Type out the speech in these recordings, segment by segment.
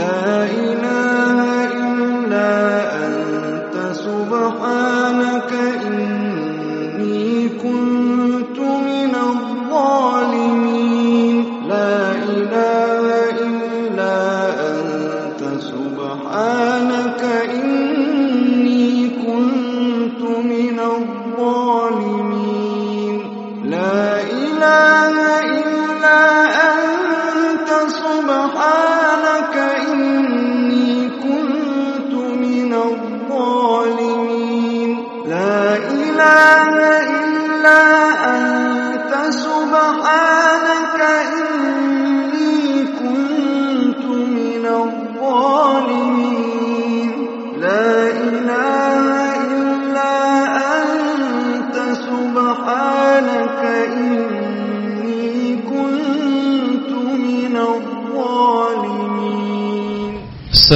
لا إله إلا أنت سبحانك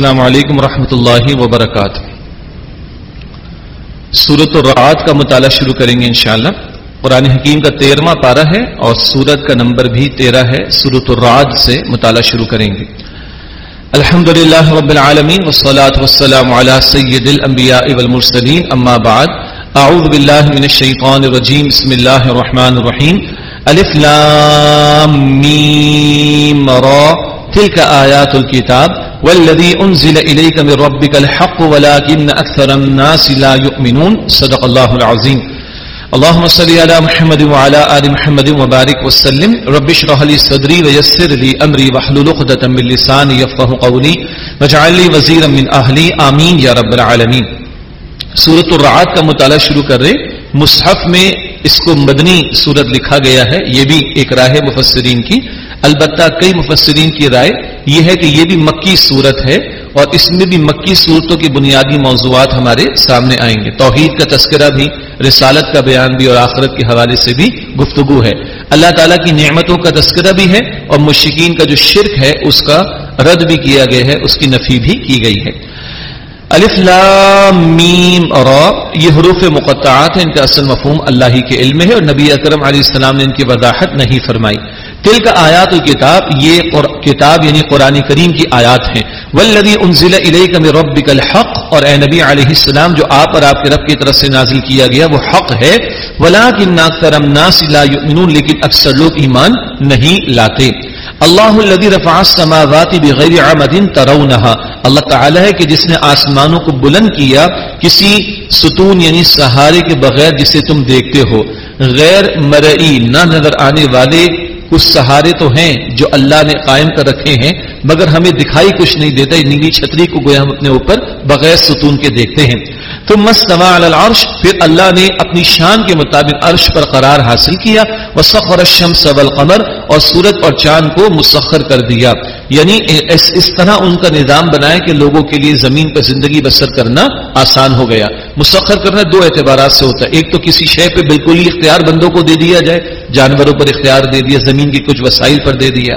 السلام علیکم ورحمۃ اللہ وبرکاتہ۔ سورت الرعات کا مطالعہ شروع کریں گے انشاءاللہ۔ قرآن حکیم کا تیرواں پارہ ہے اور سورت کا نمبر بھی تیرہ ہے۔ سورت الرعد سے مطالعہ شروع کریں گے۔ الحمد للہ رب العالمین والصلاة والسلام على سید الانبیاء والمرسلین، اما بعد۔ اعوذ باللہ من الشیطان الرجیم، بسم اللہ الرحمن الرحیم۔ الف لام میم را۔ تلك آيات الكتاب والذي أنزل إليك من ربك الحق ولكن أكثر الناس لا يؤمنون. صدق الله العظيم. اللهم صل على محمد وعلى آل محمد وبارك وسلم. رب اشرح لي صدري ويسر لي أمري واحلل عقدة من لساني يفقهوا قولي واجعل لي وزيرا من أهلي. آمين يا رب العالمين. سورت الرعات کا مطالعہ شروع کر رہے مصحف میں اس کو مدنی سورت لکھا گیا ہے. یہ بھی ایک راہ مفسرین کی. البتہ کئی مفسرین کی رائے یہ ہے کہ یہ بھی مکی صورت ہے اور اس میں بھی مکی صورتوں کی بنیادی موضوعات ہمارے سامنے آئیں گے۔ توحید کا تذکرہ بھی، رسالت کا بیان بھی اور آخرت کے حوالے سے بھی گفتگو ہے۔ اللہ تعالیٰ کی نعمتوں کا تذکرہ بھی ہے اور مشکین کا جو شرک ہے، اس کا رد بھی کیا گیا ہے، اس کی نفی بھی کی گئی ہے۔ الف لام میم اور یہ حروف مقطعات ہیں، ان کا اصل مفہوم اللہ ہی کے علم ہے اور نبی اکرم علیہ السلام نے ان کی وضاحت نہیں فرمائی۔ تل کا آیات الکتاب، یہ کتاب یعنی قرآن کریم کی آیات ہیں۔ والذی انزل الیک من ربک الحق، اور اے نبی علیہ السلام، جو آپ اور آپ کے رب کی طرف سے نازل کیا گیا، وہ حق ہے۔ ولکن اکثر الناس لا یؤمنون لیکن اکثر لوگ ایمان نہیں لاتے۔ اللہ الذي رفع السماوات بغیر عمد ترونها اللہ تعالی ہے کہ جس نے آسمانوں کو بلند کیا، کسی ستون یعنی سہارے کے بغیر جسے تم دیکھتے ہو۔ غیر مرئی، نہ نظر آنے والے کچھ سہارے تو ہیں جو اللہ نے قائم کر رکھے ہیں، مگر ہمیں دکھائی کچھ نہیں دیتا نیلی چھتری کو گویا ہم اپنے اوپر بغیر ستون کے دیکھتے ہیں۔ تو مستوا العرش پھر اللہ نے اپنی شان کے مطابق عرش پر قرار حاصل کیا وسخر الشمس والقمر اور سورج اور چاند کو مسخر کر دیا۔ یعنی اس, اس طرح ان کا نظام بنایا کہ لوگوں کے لیے زمین پر زندگی بسر کرنا آسان ہو گیا۔ مسخر کرنا دو اعتبارات سے ہوتا ہے۔ ایک تو کسی شے پہ بالکل ہی اختیار بندوں کو دے دیا جائے جانوروں پر اختیار دے دیا زمین کی کچھ وسائل پر دے دیا۔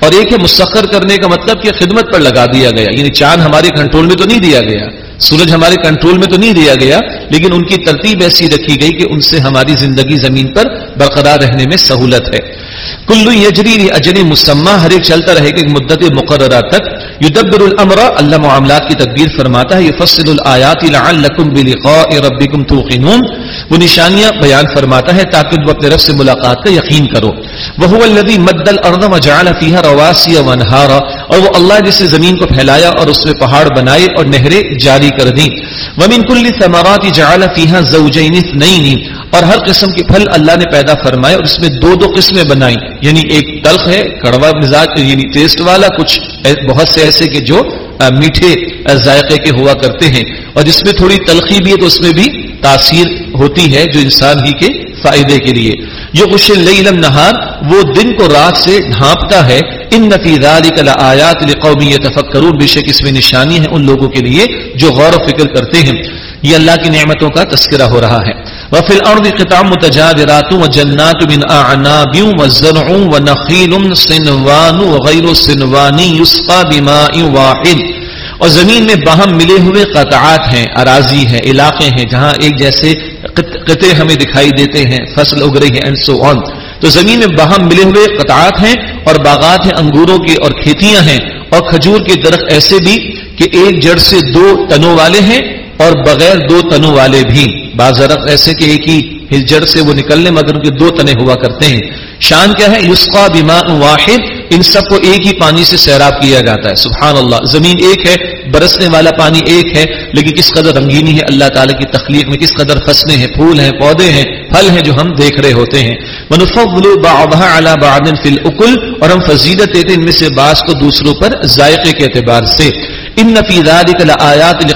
اور ایک ہے مسخر کرنے کا مطلب کہ خدمت پر لگا دیا گیا یعنی چاند ہمارے کنٹرول میں تو نہیں دیا گیا۔ سورج ہمارے کنٹرول میں تو نہیں دیا گیا، لیکن ان کی ترتیب ایسی رکھی گئی کہ ان سے ہماری زندگی زمین پر برقرار رہنے میں سہولت ہے۔ کلو یجری اجری مسمہ، ہر ایک چلتا رہے گا مدت مقررہ تک۔ یدبر الامر، اللہ معاملات کی تدبیر فرماتا ہے۔ یفصل الآیات لعلکم بلقاء ربکم توقنون۔ وہ نشانیاں بیان فرماتا ہے تاکہ تم اپنے رب سے ملاقات کا یقین کرو۔ وہ الذی مد الارض وجعل فيها رواسي وانهارا اور وہ اللہ جس نے زمین کو پھیلایا اور اس میں پہاڑ بنائے اور نہریں جاری کر دیں۔ ومن كل الثمرات جعل فيها زوجين اثنين اور ہر قسم کے پھل اللہ نے پیدا فرمائے اور اس میں دو دو قسمیں بنائی یعنی ایک تلخ ہے، کڑوا مزاج یعنی ٹیسٹ والا، کچھ بہت سے ایسے کہ جو میٹھے ذائقے کے ہوا کرتے ہیں۔ اور جس میں تھوڑی تلخی بھی ہے تو اس میں بھی تاثیر ہوتی ہے جو انسان ہی کے فائدے کے لیے۔ یہ غش الم نہار وہ دن کو رات سے ڈھانپتا ہے۔ ان نفیزات آیات قومی تفکرون بے شک اس میں نشانی ہے ان لوگوں کے لیے جو غور و فکر کرتے ہیں۔ یہ اللہ کی نعمتوں کا تذکرہ ہو رہا ہے۔ وفي الارض قطع متجاورات وجنات من اعناب وزرع ونخيل صنوان وغير صنوان يسقى بماء واحد۔ اور زمین میں باہم ملے ہوئے قطعات ہیں، اراضی ہیں، علاقے ہیں، جہاں ایک جیسے قطع ہمیں دکھائی دیتے ہیں، فصل اگ رہی ہے اینڈ سو تو زمین میں باہم ملے ہوئے قطعات ہیں اور باغات ہیں، انگوروں کی اور کھیتیاں ہیں۔ اور کھجور کے درخت ایسے بھی کہ ایک جڑ سے دو تنوں والے ہیں اور بغیر دو تنوں والے بھی۔ بعض درخت ایسے کہ ایک ہی جڑ سے وہ نکلنے، مگر ان کے دو تنے ہوا کرتے ہیں۔ شان کیا ہے؟ یسقا بما واحد۔ ان سب کو ایک ہی پانی سے سیراب کیا جاتا ہے، سبحان اللہ۔ زمین ایک ہے، برسنے والا پانی ایک ہے، لیکن کس قدر رنگینی ہے، اللہ تعالیٰ کی تخلیق میں کس قدر فصلیں ہیں، پھول ہیں، پودے ہیں، پھل ہیں جو ہم دیکھ رہے ہوتے ہیں۔ اور ہم فضیلت دیتے ان میں سے بعض کو دوسروں پر ذائقے کے اعتبار سے۔ ان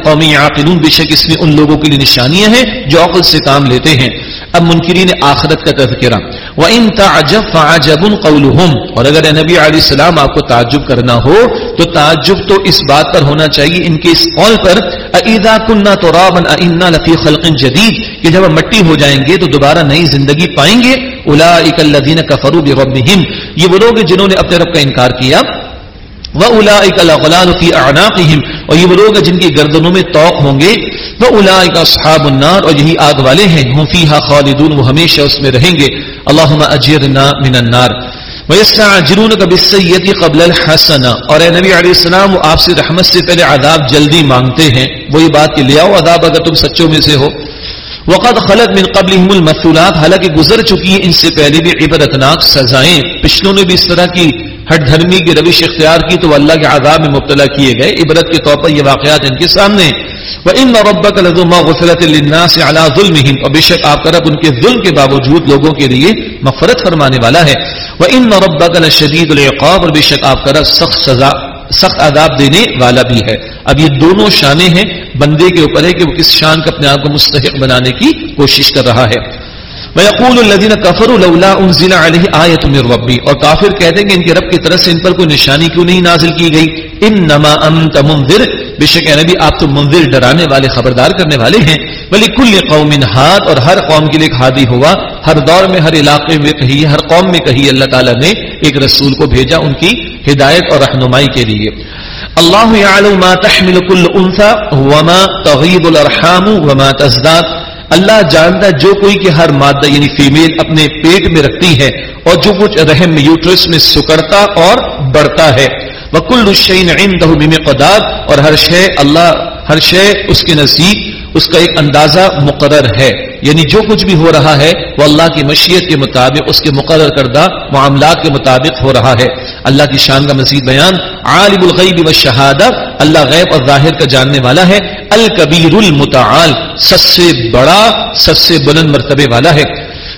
قومی بے شک اس میں ان لوگوں کے لیے نشانیاں ہیں جو عقل سے کام لیتے ہیں۔ اب منکرین آخرت کا تذکرہ وہ ان تعجب فعجب قولهم۔ اور اگر نبی علیہ السلام آپ کو تعجب کرنا ہو، تو تعجب تو اس بات پر ہونا چاہیے، ان کے اس قول پر۔ اذا كنا ترابا انا لفي خلق جديد۔ کہ جب ہم مٹی ہو جائیں گے، تو دوبارہ نئی زندگی پائیں گے۔ اولئک الذين كفروا بربهم۔ یہ وہ لوگ جنہوں نے اپنے رب کا انکار کیا۔ وہ الا اکلان فی اعناقہم اور یہ وہ لوگ جن کی گردنوں میں توق ہوں گے۔ وہ الا اصحاب النار اور یہی آگ والے ہیں، ہم فیہا خالدون، وہ ہمیشہ اس میں رہیں گے۔ اللہم اجرنا من النار۔ وَيَسْتَعْجِلُونَكَ بِالسَّيِّئَةِ قَبْلَ الْحَسَنَةِ۔ اور اے نبی علیہ السلام، وہ آپ سے رحمت سے پہلے عذاب جلدی مانگتے ہیں۔ وہی بات کہ لے آؤ عذاب اگر تم سچوں میں سے ہو۔ وقد خلط من قبلهم المثلات۔ حالانکہ گزر چکی ہیں ان سے پہلے بھی عبرتناک سزائیں۔ پچھلوں نے بھی اس طرح کی ہٹ دھرمی کی روش اختیار کی تو وہ اللہ کے عذاب میں مبتلا کیے گئے۔ عبرت کے طور پر یہ واقعات ان کے سامنے وہ ان مربع کا علی ظلمهم۔ اور بے شک آپ کا رب ان کے ظلم کے باوجود لوگوں کے لیے مغفرت فرمانے والا ہے۔ وہ ان مربع کا شدید العقاب۔ اور بے شک آپ کا رب سخت سزا، سخت عذاب دینے والا بھی ہے۔ اب یہ دونوں شانیں ہیں۔ بندے کے اوپر ہے کہ وہ کس شان کا اپنے آپ کو مستحق بنانے کی کوشش کر رہا ہے۔ وَيَقُولُ الَّذِينَ كَفَرُوا لَوْلَا أُنزِلَ عَلَيْهِ آيَةٌ مِّن رَّبِّي اور کافر کہتے ہیں کہ ان کے رب کی طرف سے ان پر کوئی نشانی کیوں نہیں نازل کی گئی؟ انما انت منذر۔ بے شک اے نبی، آپ تو منذر، ڈرانے والے، خبردار کرنے والے ہیں۔ ولی کل قوم ہاتھ اور ہر قوم کے لیے ایک ہادی ہوا۔ ہر دور میں، ہر علاقے میں کہی، ہر قوم میں کہی، اللہ تعالیٰ نے ایک رسول کو بھیجا ان کی ہدایت اور رہنمائی کے لیے۔ اللہ يعلم ما تحمل كل انثى وما تغيب الارحام وما تزداد۔ اللہ جانتا جو کوئی کہ ہر مادہ یعنی فیمیل اپنے پیٹ میں رکھتی ہے اور جو کچھ رحم میں یوٹرس میں سکڑتا اور بڑھتا ہے۔ وکل الشین عنده بمقدار اور ہر شے اللہ، ہر شے اس کے نزدیک، اس کا ایک اندازہ مقرر ہے۔ یعنی جو کچھ بھی ہو رہا ہے، وہ اللہ کی مشیت کے مطابق، اس کے مقرر کردہ معاملات کے مطابق ہو رہا ہے۔ اللہ کی شان کا مزید بیان، عالم الغیب و شہادت اللہ غیب اور ظاہر کا جاننے والا ہے۔ الکبیر المتعال سب سے بڑا، سب سے بلند مرتبے والا ہے۔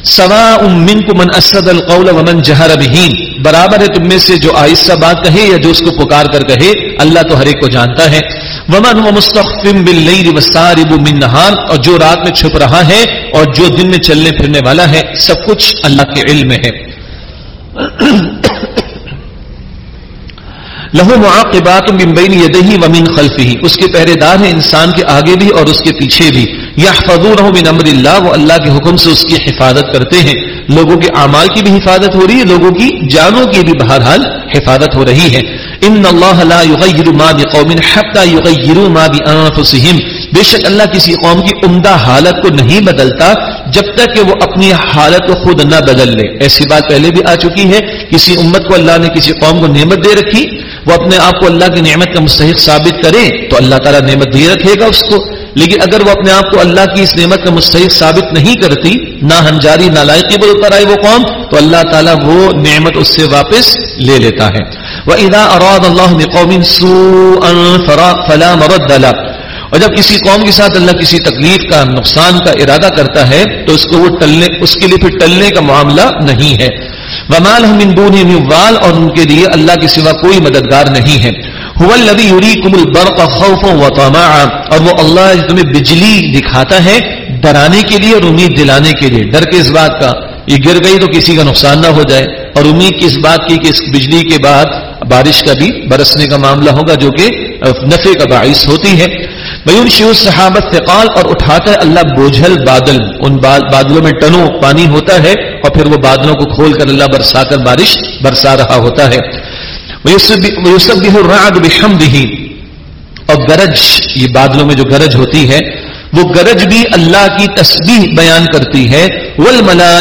سوا امن کو من اسد القول ومن جہر بہین برابر ہے تم میں سے جو آہستہ بات کہے یا جو اس کو پکار کر کہے، اللہ تو ہر ایک کو جانتا ہے۔ ومن و مستقفم باللیل وسارب من نہار، اور جو رات میں چھپ رہا ہے اور جو دن میں چلنے پھرنے والا ہے، سب کچھ اللہ کے علم میں ہے۔ لہو معاقبات من بین یدہی ومن خلفہی اس کے پہرے دار ہیں انسان کے آگے بھی اور اس کے پیچھے بھی۔ یحفظونہ من امر اللہ، وہ اللہ کے حکم سے اس کی حفاظت کرتے ہیں۔ لوگوں کے اعمال کی بھی حفاظت ہو رہی ہے، لوگوں کی جانوں کی بھی بہرحال حفاظت ہو رہی ہے۔ ان اللہ لا یغیر ما بقوم حتی یغیروا ما بانفسهم بے شک اللہ کسی قوم کی عمدہ حالت کو نہیں بدلتا جب تک کہ وہ اپنی حالت کو خود نہ بدل لے۔ ایسی بات پہلے بھی آ چکی ہے۔ کسی امت کو اللہ نے کسی قوم کو نعمت دے رکھی، وہ اپنے آپ کو اللہ کی نعمت کا مستحق ثابت کرے تو اللہ تعالیٰ نعمت دے رکھے گا اس کو۔ لیکن اگر وہ اپنے آپ کو اللہ کی اس نعمت کا مستحق ثابت نہیں کرتی، نہ ہنجاری نہ لائقی پر اتر آئے وہ قوم، تو اللہ تعالیٰ وہ نعمت اس سے واپس لے لیتا ہے۔ وہ ادا اراد اللہ قوم فلا مرد اور جب کسی قوم کے ساتھ اللہ کسی تکلیف کا، نقصان کا ارادہ کرتا ہے، تو اس کو وہ ٹلنے، اس کے لیے پھر ٹلنے کا معاملہ نہیں ہے۔ ومال وال، اور ان کے لیے اللہ کے سوا کوئی مددگار نہیں ہے۔ اور وہ اللہ تمہیں بجلی دکھاتا ہے ڈرانے کے لیے اور امید دلانے کے لیے۔ ڈر کے اس بات کا، یہ گر گئی تو کسی کا نقصان نہ ہو جائے۔ اور امید کی اس بات کی کہ اس بجلی کے بعد بارش کا بھی برسنے کا معاملہ ہوگا جو کہ نفے کا باعث ہوتی ہے۔ میون شیو صحابت فقال اور اٹھاتا ہے اللہ بوجھل بادل، ان بادلوں میں ٹنوں پانی ہوتا ہے اور پھر وہ بادلوں کو کھول کر اللہ برسا کر بارش برسا رہا ہوتا ہے۔ راگ بشم بھی اور گرج، یہ بادلوں میں جو گرج ہوتی ہے، وہ گرج بھی اللہ کی تسبیح بیان کرتی ہے۔ ول ملا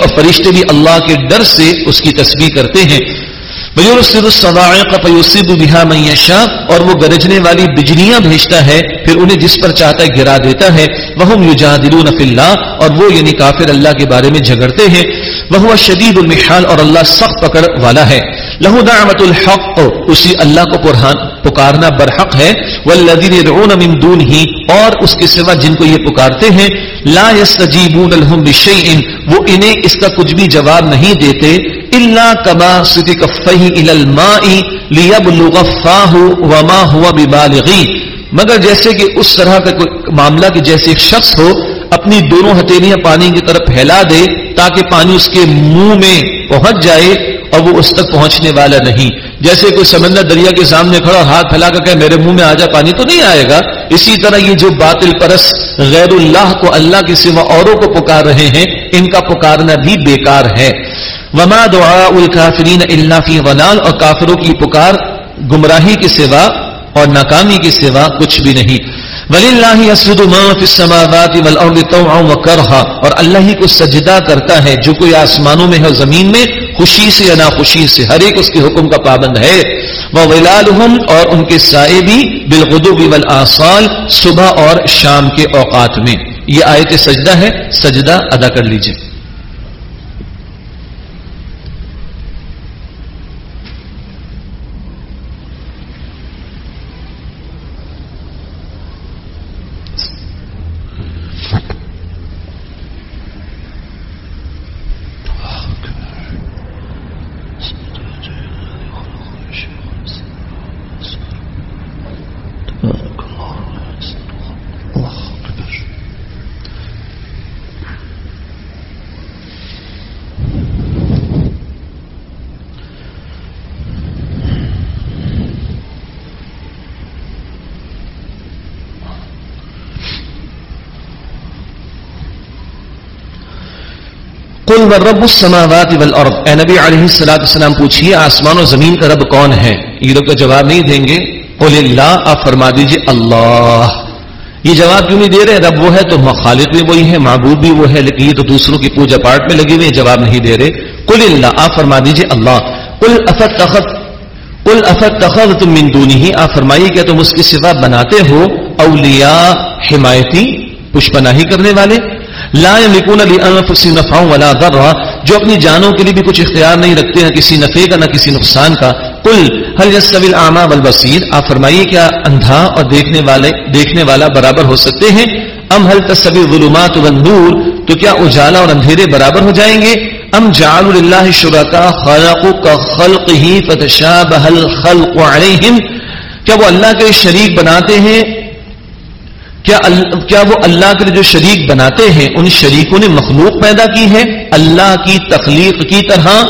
اور فرشتے بھی اللہ کے ڈر سے اس کی تسبیح کرتے ہیں۔ میور الصواعق فیصیب بها من میشا اور وہ گرجنے والی بجلیاں بھیجتا ہے، پھر انہیں جس پر چاہتا ہے گرا دیتا ہے۔ وہ یجادلون فی اللہ اور وہ یعنی کافر اللہ کے بارے میں جھگڑتے ہیں۔ وہ شدید المحال اور اللہ سخت پکڑ والا ہے۔ لہو دعوت الحق، اسی اللہ کو پکارنا برحق ہے۔ والذین يدعون من دونه، اور اس کے سوا جن کو یہ پکارتے ہیں۔ لا يستجيبون لهم بشيء، وہ انہیں اس کا کچھ بھی جواب نہیں دیتے۔ الا كما ستكفيه الى الماء ليبلغ فاه وما هو ببالغ مگر جیسے کہ اس طرح کا کوئی معاملہ کہ جیسے ایک شخص ہو، اپنی دونوں ہتھیلیاں پانی کی طرف پھیلا دے تاکہ پانی اس کے منہ میں پہنچ جائے اور وہ اس تک پہنچنے والا نہیں۔ جیسے کوئی سمندر دریا کے سامنے کھڑا ہاتھ پھیلا کر کہ میرے منہ میں آ جائے پانی تو نہیں آئے گا اسی طرح یہ جو باطل پرس غیر اللہ کو اللہ کے سوا اوروں کو پکار رہے ہیں، ان کا پکارنا بھی بیکار ہے۔ وما دعا الکافرین اللہ فی ولال اور کافروں کی پکار گمراہی کے سوا اور ناکامی کے سوا کچھ بھی نہیں۔ ولی اللہ اور اللہ ہی کو سجدہ کرتا ہے جو کوئی آسمانوں میں ہے زمین میں، خوشی سے یا ناخوشی سے، ہر ایک اس کے حکم کا پابند ہے۔ وہ ولالحم اور ان کے سائے بھی بالغدو والآصال صبح اور شام کے اوقات میں۔ یہ آیت سجدہ ہے، سجدہ ادا کر لیجیے رب السماوات والارض اے نبی علیہ الصلوۃ والسلام پوچھیے آسمان و زمین کا رب کون ہے؟ یہ لوگ کا جواب نہیں دیں گے۔ قل اللہ، آپ فرما دیجیے، اللہ۔ یہ جواب کیوں نہیں دے رہے؟ رب وہ ہے تو مخالق بھی وہی ہے، معبود بھی وہ ہے، لیکن یہ تو دوسروں کی پوجا پاٹ میں لگے ہوئے جواب نہیں دے رہے۔ قل اللہ، آپ فرما دیجیے، اللہ۔ قل افت تخت قل افت تخت تم من دونی آپ فرمائیے کہ تم اس کی سوا بناتے ہو اولیاء حمایتی، پشپناہی کرنے والے؟ لا يملكون لانفسهم نفعا ولا ضرا، جو اپنی جانوں کے لیے بھی کچھ اختیار نہیں رکھتے نہ کسی نفع کا نہ کسی نقصان کا۔ قل، هل يستوي الاعمى والبصير آپ فرمائیے کیا اندھا اور دیکھنے والے، دیکھنے والا برابر ہو سکتے ہیں؟ ام هل تستوي الظلمات والنور؟ تو کیا اجالا اور اندھیرے برابر ہو جائیں گے؟ ام جعلوا لله شركاء خلقوا كخلقه فتشابه الخلق عليهم کیا وہ اللہ کے شریک بناتے ہیں؟ کیا کیا وہ اللہ کے جو شریک بناتے ہیں، ان شریکوں نے مخلوق پیدا کی ہے اللہ کی تخلیق کی طرح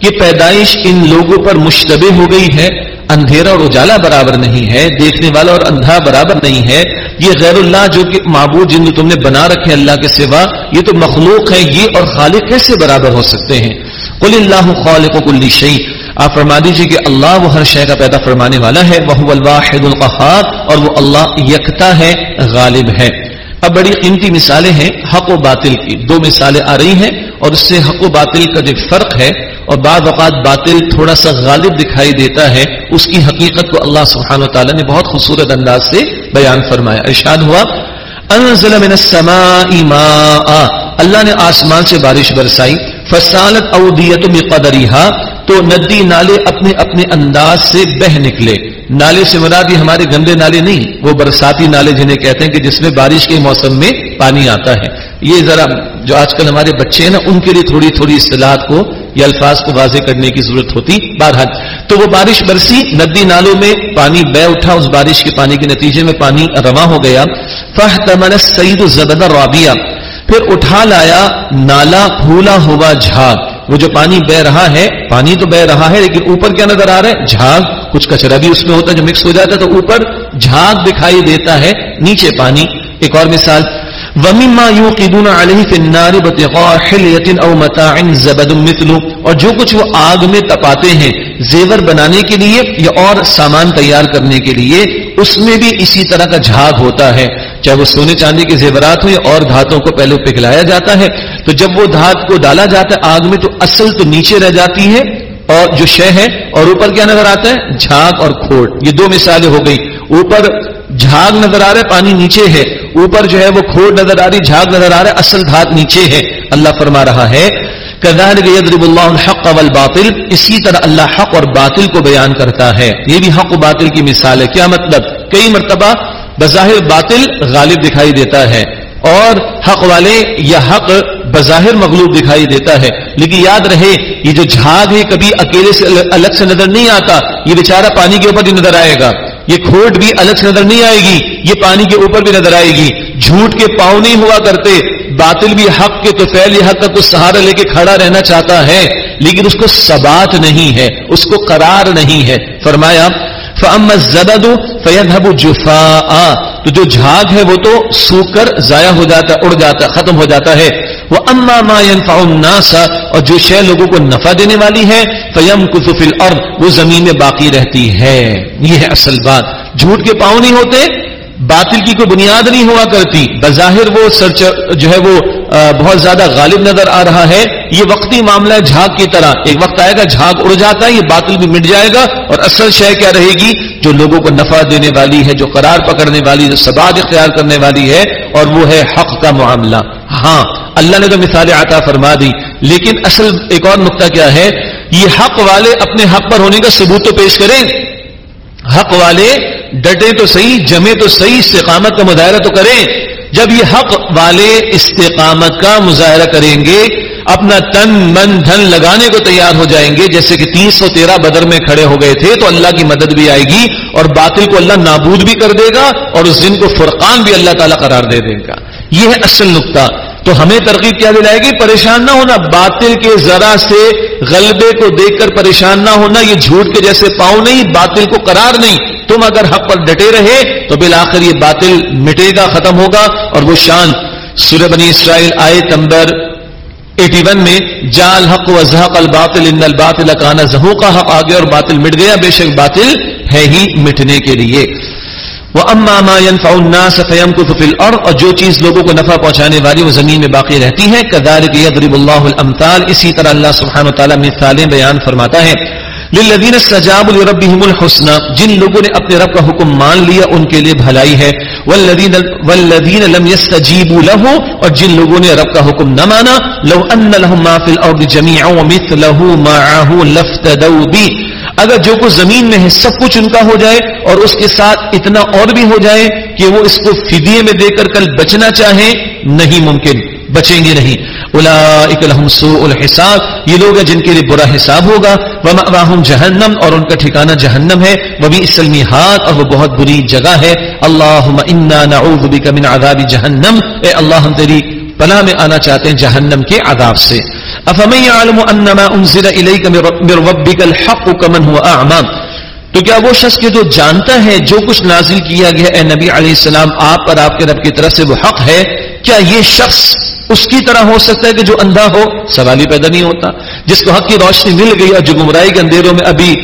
کہ پیدائش ان لوگوں پر مشتبہ ہو گئی ہے۔ اندھیرا اور اجالا برابر نہیں ہے، دیکھنے والا اور اندھا برابر نہیں ہے۔ یہ غیر اللہ جو کہ معبود جن تم نے بنا رکھے اللہ کے سوا، یہ تو مخلوق ہے یہ اور خالق کیسے برابر ہو سکتے ہیں؟ قل اللہ خالق و کل شعی آپ فرما دیجیے کہ اللہ وہ ہر شے کا پیدا فرمانے والا ہے وہ الواحد القحار اور وہ اللہ یکتا ہے، غالب ہے۔ اب بڑی قیمتی مثالیں ہیں حق و باطل کی۔ دو مثالیں آ رہی ہیں اور اس سے حق و باطل کا جو فرق ہے اور بعض اوقات باطل تھوڑا سا غالب دکھائی دیتا ہے، اس کی حقیقت کو اللہ سبحانہ و تعالیٰ نے بہت خوبصورت انداز سے بیان فرمایا۔ ارشاد ہوا، انزل من السماء ماء۔ اللہ نے آسمان سے بارش برسائی۔ فسالت اودیت مقدریہا تو ندی نالے اپنے اپنے انداز سے بہ نکلے۔ نالے سے مراد یہ ہمارے گندے نالے نہیں، وہ برساتی نالے جنہیں کہتے ہیں کہ جس میں بارش کے موسم میں پانی آتا ہے۔ یہ ذرا جو آج کل ہمارے بچے ہیں نا، ان کے لیے تھوڑی تھوڑی اصطلاحات کو یا الفاظ کو واضح کرنے کی ضرورت ہوتی۔ بہرحال، تو وہ بارش برسی، ندی نالوں میں پانی بہ اٹھا، اس بارش کے پانی کے نتیجے میں پانی رواں ہو گیا۔ فہ تمن سعید زبد رابیہ پھر اٹھا لایا، نالا پھولا ہوا جھاگ۔ وہ جو پانی بہ رہا ہے، پانی تو بہ رہا ہے، لیکن اوپر کیا نظر آ رہا ہے؟ جھاگ، کچھ کچرا بھی اس میں ہوتا ہے جو مکس ہو جاتا ہے، تو اوپر جھاگ دکھائی دیتا ہے، نیچے پانی۔ ایک اور مثال، وَمِمَّا يُوْقِدُونَ عَلَيْهِ فِي النَّارِ بَتِغَاءَ حِلْيَةٍ أَوْ مَتَاعٍ زَبَدٌ مِثْلُ اور جو کچھ وہ آگ میں تپاتے ہیں، زیور بنانے کے لیے یا اور سامان تیار کرنے کے لیے، اس میں بھی اسی طرح کا جھاگ ہوتا ہے۔ چاہے وہ سونے چاندی کے زیورات ہوں یا اور دھاتوں کو پہلے پگھلایا جاتا ہے، تو جب وہ دھات کو ڈالا جاتا ہے آگ میں، تو اصل تو نیچے رہ جاتی ہے اور جو شہ ہے، اور اوپر کیا نظر آتا ہے؟ جھاگ اور کھوٹ یہ دو مثالیں ہو گئی اوپر جھاگ نظر آ رہا ہے، پانی نیچے ہے۔ اوپر جو ہے، وہ کھوٹ نظر آ رہی، جھاگ نظر آ رہا ہے، اصل دھات نیچے ہے۔ اللہ فرما رہا ہے اللہ الحق والباطل اسی طرح اللہ حق اور باطل کو بیان کرتا ہے۔ یہ بھی حق و باطل کی مثال ہے۔ کیا مطلب؟ کئی مرتبہ بظاہر باطل غالب دکھائی دیتا ہے اور حق والے یا حق بظاہر مغلوب دکھائی دیتا ہے۔ لیکن یاد رہے، یہ جو جھاگ ہے، کبھی اکیلے سے الگ سے نظر نہیں آتا۔ یہ بیچارہ پانی کے اوپر ہی نظر آئے گا۔ یہ کھوٹ بھی الگ سے نظر نہیں آئے گی، یہ پانی کے اوپر بھی نظر آئے گی۔ جھوٹ کے پاؤں نہیں ہوا کرتے۔ باطل بھی حق کے تو فیل حق کا کچھ سہارا لے کے کھڑا رہنا چاہتا ہے، لیکن اس کو سبات نہیں ہے، اس کو قرار نہیں ہے۔ فرمایا زدد فیدھب جفا تو جو جھاگ ہے وہ تو سو کر ضائع ہو جاتا، اڑ جاتا، ختم ہو جاتا ہے۔ وہ اما ما ينفع اور جو شے لوگوں کو نفع دینے والی ہے فیم کفل الارض وہ زمین میں باقی رہتی ہے۔ یہ ہے اصل بات۔ جھوٹ کے پاؤں نہیں ہوتے، باطل کی کوئی بنیاد نہیں ہوا کرتی۔ بظاہر وہ سرچ جو ہے وہ بہت زیادہ غالب نظر آ رہا ہے۔ یہ وقتی معاملہ ہے جھاگ کی طرح۔ ایک وقت آئے گا، جھاگ اڑ جاتا ہے، یہ باطل بھی مٹ جائے گا اور اصل شے کیا رہے گی؟ جو لوگوں کو نفع دینے والی ہے، جو قرار پکڑنے والی، جو سباد اختیار کرنے والی ہے، اور وہ ہے حق کا معاملہ۔ ہاں اللہ نے تو مثال عطا فرما دی، لیکن اصل ایک اور نقطہ کیا ہے؟ یہ حق والے اپنے حق پر ہونے کا ثبوت تو پیش کریں۔ حق والے ڈٹے تو صحیح جمے تو صحیح، استقامت کا مظاہرہ تو کریں۔ جب یہ حق والے استقامت کا مظاہرہ کریں گے، اپنا تن، من، دھن لگانے کو تیار ہو جائیں گے، جیسے کہ تین سو تیرہ بدر میں کھڑے ہو گئے تھے، تو اللہ کی مدد بھی آئے گی اور باطل کو اللہ نابود بھی کر دے گا اور اس دن کو فرقان بھی اللہ تعالیٰ قرار دے دے گا۔ یہ ہے اصل نقطہ۔ تو ہمیں ترغیب کیا دلائے گی؟ پریشان نہ ہونا، باطل کے ذرا سے غلبے کو دیکھ کر پریشان نہ ہونا، یہ جھوٹ کے جیسے پاؤں نہیں، باطل کو قرار نہیں۔ تم اگر حق پر ڈٹے رہے تو بالآخر یہ باطل مٹے گا، ختم ہوگا۔ اور وہ شان، سورہ بنی اسرائیل آئے تمبر ایٹی ون میں جال حق و زحق الباطل، ان الباطل کانا زہو کا حق آگے اور باطل مٹ گیا۔ بے شک باطل ہے ہی مٹنے کے لیے۔ وہ اما ما ينفع الناس فيمكث في الارض اور جو چیز لوگوں کو نفع پہنچانے والی وہ زمین میں باقی رہتی ہے۔ كذلك يضرب الله الامثال اسی طرح اللہ سبحانہ وتعالی مثالیں بیان فرماتا ہے۔ للذین استجابوا لربهم الحسنى جن لوگوں نے اپنے رب کا حکم مان لیا، ان کے لیے بھلائی ہے۔ والذین والذین لم يستجيبوا له اور جن لوگوں نے رب کا حکم نہ مانا، لو ان لهم ما في الارض جميعا ومثله معه لافتدوا به اگر جو کچھ زمین میں ہے، سب کچھ ان کا ہو جائے، اور اس کے ساتھ اتنا اور بھی ہو جائے کہ وہ اس کو فدیے میں دے کر کل بچنا چاہیں، نہیں ممکن، بچیں گے نہیں۔ سوء الحساب، یہ لوگ ہیں جن کے لیے برا حساب ہوگا۔ وہ جہنم، اور ان کا ٹھکانہ جہنم ہے۔ وہ بھی اسلمی ہاتھ اور وہ بہت بری جگہ ہے۔ اللہ نعوذ بک من عذاب جہنم۔ اے اللہ، ہم تیری پناہ میں آنا چاہتے ہیں جہنم کے عذاب سے۔ افمن يعلم انما انزل اليك من ربك الحق كمن هو اعمى۔ تو کیا وہ شخص کے جو جانتا ہے، جو کچھ نازل کیا گیا اے نبی علیہ السلام، آپ اور آپ کے رب کی طرف سے وہ حق ہے؟ کیا یہ شخص اس کی طرح ہو سکتا ہے کہ جو اندھا ہو سوال ہی پیدا نہیں ہوتا۔ جس کو حق کی روشنی مل گئی اور جو گمراہی کے اندھیروں میں ابھی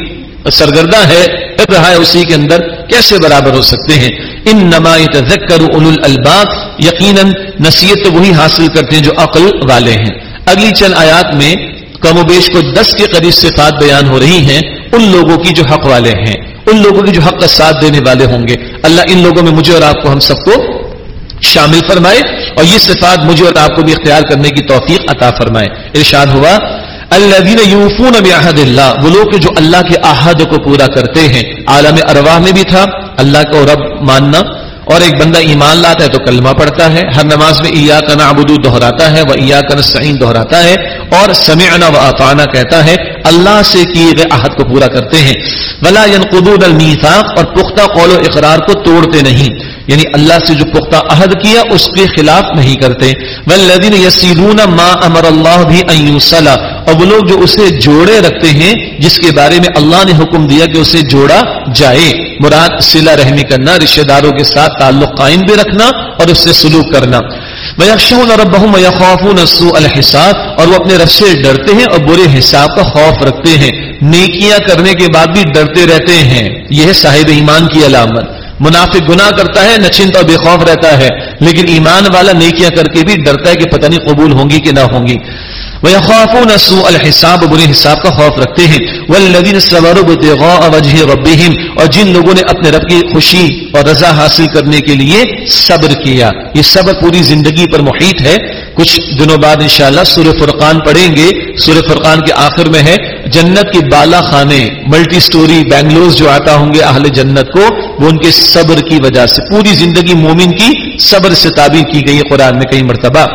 سرگردہ ہے رہا ہے اسی کے اندر کیسے برابر ہو سکتے ہیں؟ ان نمایت ذکر الباق یقیناً نصیحت تو وہی حاصل کرتے ہیں جو عقل والے ہیں۔ اگلی چند آیات میں کم و بیش کو دس کے قریب صفات بیان ہو رہی ہیں۔ ان لوگوں کی جو حق والے ہیں، ان لوگوں کی جو حق کا ساتھ دینے والے ہوں گے۔ اللہ ان لوگوں میں مجھے اور آپ کو ہم سب کو شامل فرمائے۔ اور یہ صفات مجھے اور آپ کو بھی اختیار کرنے کی توفیق عطا فرمائے۔ ارشاد ہوا اللہ یوفون بعہد اللہ، وہ لوگ جو اللہ کے آہد کو پورا کرتے ہیں۔ عالم ارواح میں بھی تھا، اللہ کو رب ماننا۔ اور ایک بندہ ایمان لاتا ہے تو کلمہ پڑھتا ہے۔ ہر نماز میں ایا کا نابدو دہراتا ہے وہ ایا کا نسعین دہراتا ہے۔ اور سمعنا و اطانا کہتا ہے۔ اللہ سے کیے گئے عہد کو پورا کرتے ہیں۔ ولا ينقضون الميثاق اور پختہ قول و اقرار کو توڑتے نہیں۔ یعنی اللہ سے جو پختہ عہد کیا، اس کے خلاف نہیں کرتے۔ والذین یسیلون ما امر اللہ بھی ان یوصل اور وہ لوگ جو اسے جوڑے رکھتے ہیں، جس کے بارے میں اللہ نے حکم دیا کہ اسے جوڑا جائے۔ مراد صلہ رحمی کرنا، رشتہ داروں کے ساتھ تعلق قائم بھی رکھنا اور اس سے سلوک کرنا۔ وَيَخْشَوْنَ رَبَّهُمْ وَيَخَافُونَ سُوءَ الحساب اور وہ اپنے رب سے ڈرتے ہیں اور برے حساب کا خوف رکھتے ہیں۔ نیکیاں کرنے کے بعد بھی ڈرتے رہتے ہیں۔ یہ ہے صاحب ایمان کی علامت۔ منافق گناہ کرتا ہے، نچنتا بے خوف رہتا ہے، لیکن ایمان والا نیکیاں کر کے بھی ڈرتا ہے کہ پتہ نہیں قبول ہوں گی کہ نہ ہوں گی۔ وہ خوف سو الحساب برے حساب کا خوف رکھتے ہیں۔ والذین صبروا ابتغاء وجه ربهم اور جن لوگوں نے اپنے رب کی خوشی اور رضا حاصل کرنے کے لیے صبر کیا۔ یہ صبر پوری زندگی پر محیط ہے۔ کچھ دنوں بعد انشاءاللہ سورہ فرقان پڑھیں گے۔ سورہ فرقان کے آخر میں ہے۔ جنت کی بالا خانے، ملٹی سٹوری بینگلور جو آتا ہوں گے اہل جنت کو، وہ ان کے صبر کی وجہ سے، پوری زندگی مومن کی صبر سے تعبیر کی گئی قرآن میں کئی مرتبہ۔